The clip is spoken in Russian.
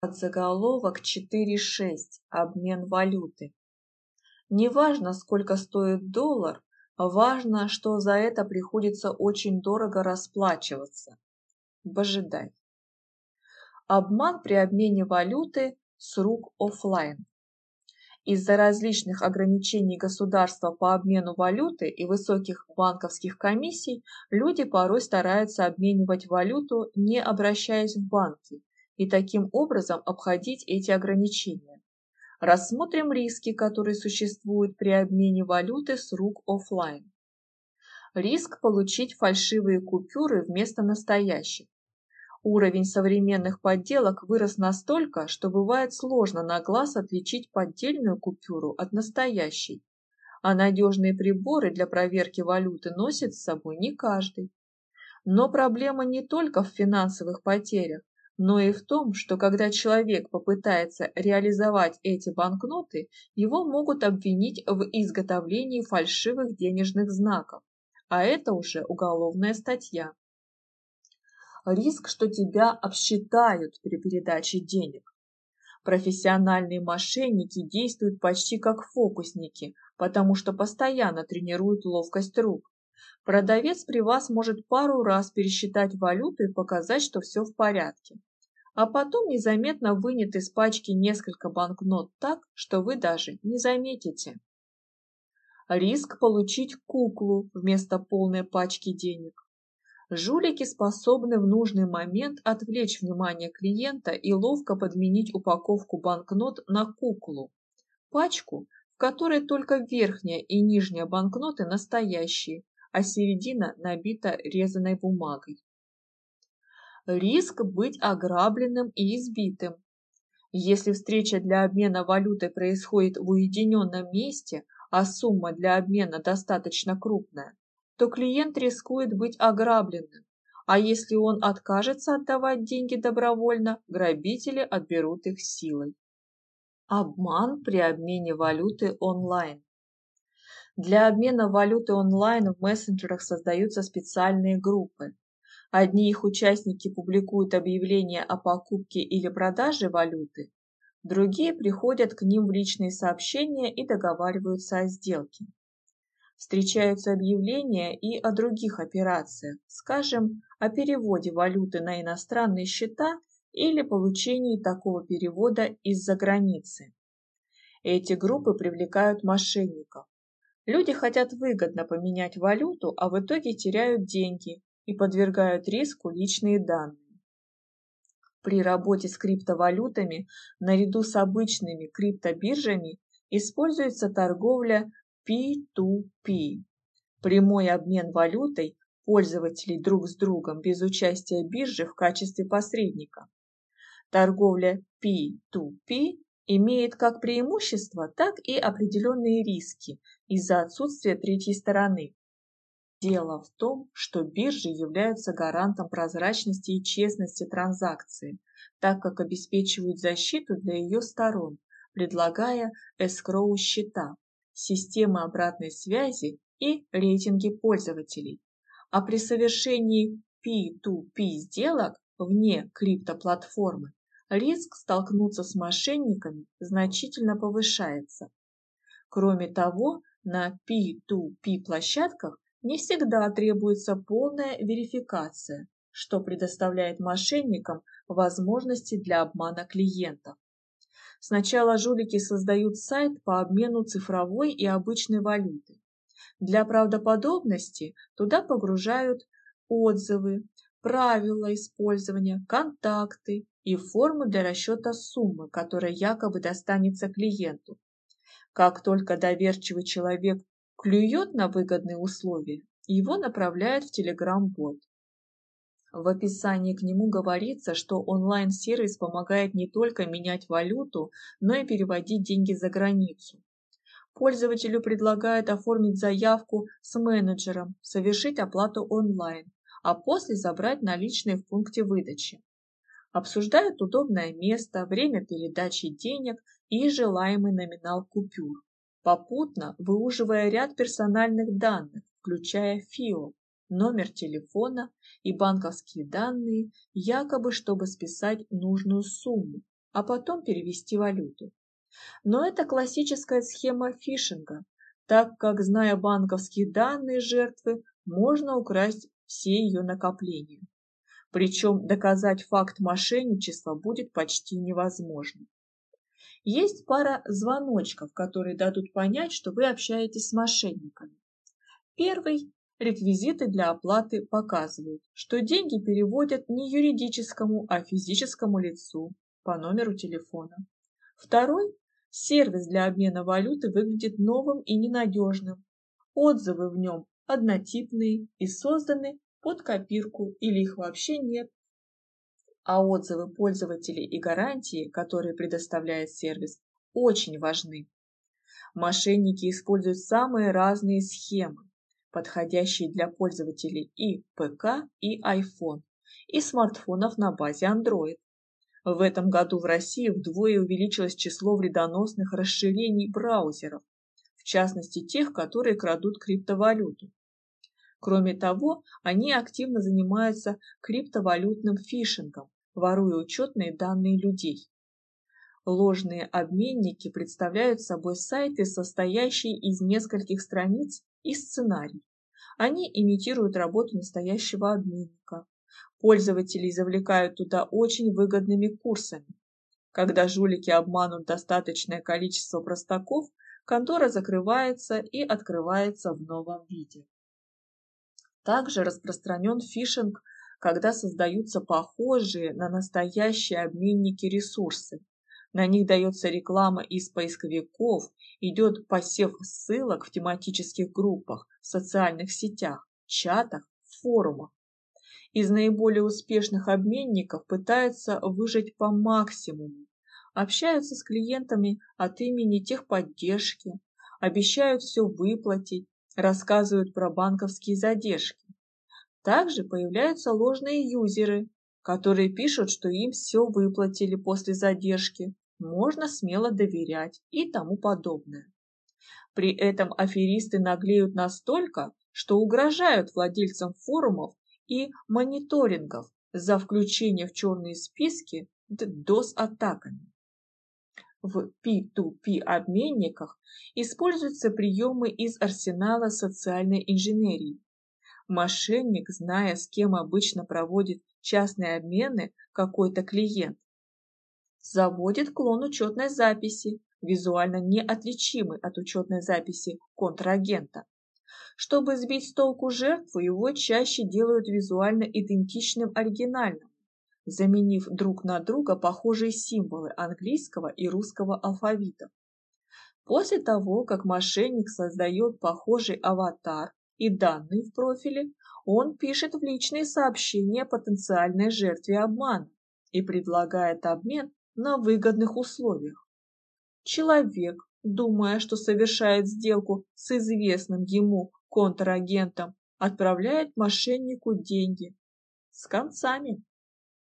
Подзаголовок 4.6. Обмен валюты. Неважно, сколько стоит доллар, важно, что за это приходится очень дорого расплачиваться. Божидай. Обман при обмене валюты с рук офлайн. Из-за различных ограничений государства по обмену валюты и высоких банковских комиссий люди порой стараются обменивать валюту, не обращаясь в банки, и таким образом обходить эти ограничения. Рассмотрим риски, которые существуют при обмене валюты с рук офлайн. Риск получить фальшивые купюры вместо настоящих. Уровень современных подделок вырос настолько, что бывает сложно на глаз отличить поддельную купюру от настоящей, а надежные приборы для проверки валюты носит с собой не каждый. Но проблема не только в финансовых потерях, но и в том, что когда человек попытается реализовать эти банкноты, его могут обвинить в изготовлении фальшивых денежных знаков, а это уже уголовная статья. Риск, что тебя обсчитают при передаче денег. Профессиональные мошенники действуют почти как фокусники, потому что постоянно тренируют ловкость рук. Продавец при вас может пару раз пересчитать валюту и показать, что все в порядке а потом незаметно вынет из пачки несколько банкнот так, что вы даже не заметите. Риск получить куклу вместо полной пачки денег. Жулики способны в нужный момент отвлечь внимание клиента и ловко подменить упаковку банкнот на куклу. Пачку, в которой только верхняя и нижняя банкноты настоящие, а середина набита резаной бумагой риск быть ограбленным и избитым. Если встреча для обмена валютой происходит в уединенном месте, а сумма для обмена достаточно крупная, то клиент рискует быть ограбленным, а если он откажется отдавать деньги добровольно, грабители отберут их силой. Обман при обмене валюты онлайн. Для обмена валюты онлайн в мессенджерах создаются специальные группы, Одни их участники публикуют объявления о покупке или продаже валюты, другие приходят к ним в личные сообщения и договариваются о сделке. Встречаются объявления и о других операциях, скажем, о переводе валюты на иностранные счета или получении такого перевода из-за границы. Эти группы привлекают мошенников. Люди хотят выгодно поменять валюту, а в итоге теряют деньги и подвергают риску личные данные. При работе с криптовалютами наряду с обычными криптобиржами используется торговля P2P – прямой обмен валютой пользователей друг с другом без участия биржи в качестве посредника. Торговля P2P имеет как преимущества, так и определенные риски из-за отсутствия третьей стороны. Дело в том, что биржи являются гарантом прозрачности и честности транзакции, так как обеспечивают защиту для ее сторон, предлагая эскроу-счета, системы обратной связи и рейтинги пользователей. А при совершении P2P сделок вне криптоплатформы риск столкнуться с мошенниками значительно повышается. Кроме того, на P2P площадках не всегда требуется полная верификация, что предоставляет мошенникам возможности для обмана клиентов. Сначала жулики создают сайт по обмену цифровой и обычной валюты. Для правдоподобности туда погружают отзывы, правила использования, контакты и форму для расчета суммы, которая якобы достанется клиенту. Как только доверчивый человек клюет на выгодные условия, его направляют в Telegram-бот. В описании к нему говорится, что онлайн-сервис помогает не только менять валюту, но и переводить деньги за границу. Пользователю предлагают оформить заявку с менеджером, совершить оплату онлайн, а после забрать наличные в пункте выдачи. Обсуждают удобное место, время передачи денег и желаемый номинал купюр попутно выуживая ряд персональных данных, включая ФИО, номер телефона и банковские данные, якобы чтобы списать нужную сумму, а потом перевести валюту. Но это классическая схема фишинга, так как, зная банковские данные жертвы, можно украсть все ее накопления. Причем доказать факт мошенничества будет почти невозможно. Есть пара звоночков, которые дадут понять, что вы общаетесь с мошенниками. Первый – реквизиты для оплаты показывают, что деньги переводят не юридическому, а физическому лицу по номеру телефона. Второй – сервис для обмена валюты выглядит новым и ненадежным. Отзывы в нем однотипные и созданы под копирку или их вообще нет а отзывы пользователей и гарантии, которые предоставляет сервис, очень важны. Мошенники используют самые разные схемы, подходящие для пользователей и ПК, и iPhone, и смартфонов на базе Android. В этом году в России вдвое увеличилось число вредоносных расширений браузеров, в частности тех, которые крадут криптовалюту. Кроме того, они активно занимаются криптовалютным фишингом, воруя учетные данные людей. Ложные обменники представляют собой сайты, состоящие из нескольких страниц и сценарий. Они имитируют работу настоящего обменника. Пользователи завлекают туда очень выгодными курсами. Когда жулики обманут достаточное количество простаков, контора закрывается и открывается в новом виде. Также распространен фишинг когда создаются похожие на настоящие обменники ресурсы. На них дается реклама из поисковиков, идет посев ссылок в тематических группах, в социальных сетях, чатах, форумах. Из наиболее успешных обменников пытаются выжить по максимуму. Общаются с клиентами от имени техподдержки, обещают все выплатить, рассказывают про банковские задержки. Также появляются ложные юзеры, которые пишут, что им все выплатили после задержки, можно смело доверять и тому подобное. При этом аферисты наглеют настолько, что угрожают владельцам форумов и мониторингов за включение в черные списки DOS-атаками. В P2P обменниках используются приемы из арсенала социальной инженерии, Мошенник, зная, с кем обычно проводит частные обмены какой-то клиент, заводит клон учетной записи, визуально неотличимый от учетной записи контрагента. Чтобы сбить с толку жертву, его чаще делают визуально идентичным оригинальному, заменив друг на друга похожие символы английского и русского алфавитов. После того, как мошенник создает похожий аватар, и данные в профиле, он пишет в личные сообщения потенциальной жертве обмана и предлагает обмен на выгодных условиях. Человек, думая, что совершает сделку с известным ему контрагентом, отправляет мошеннику деньги с концами.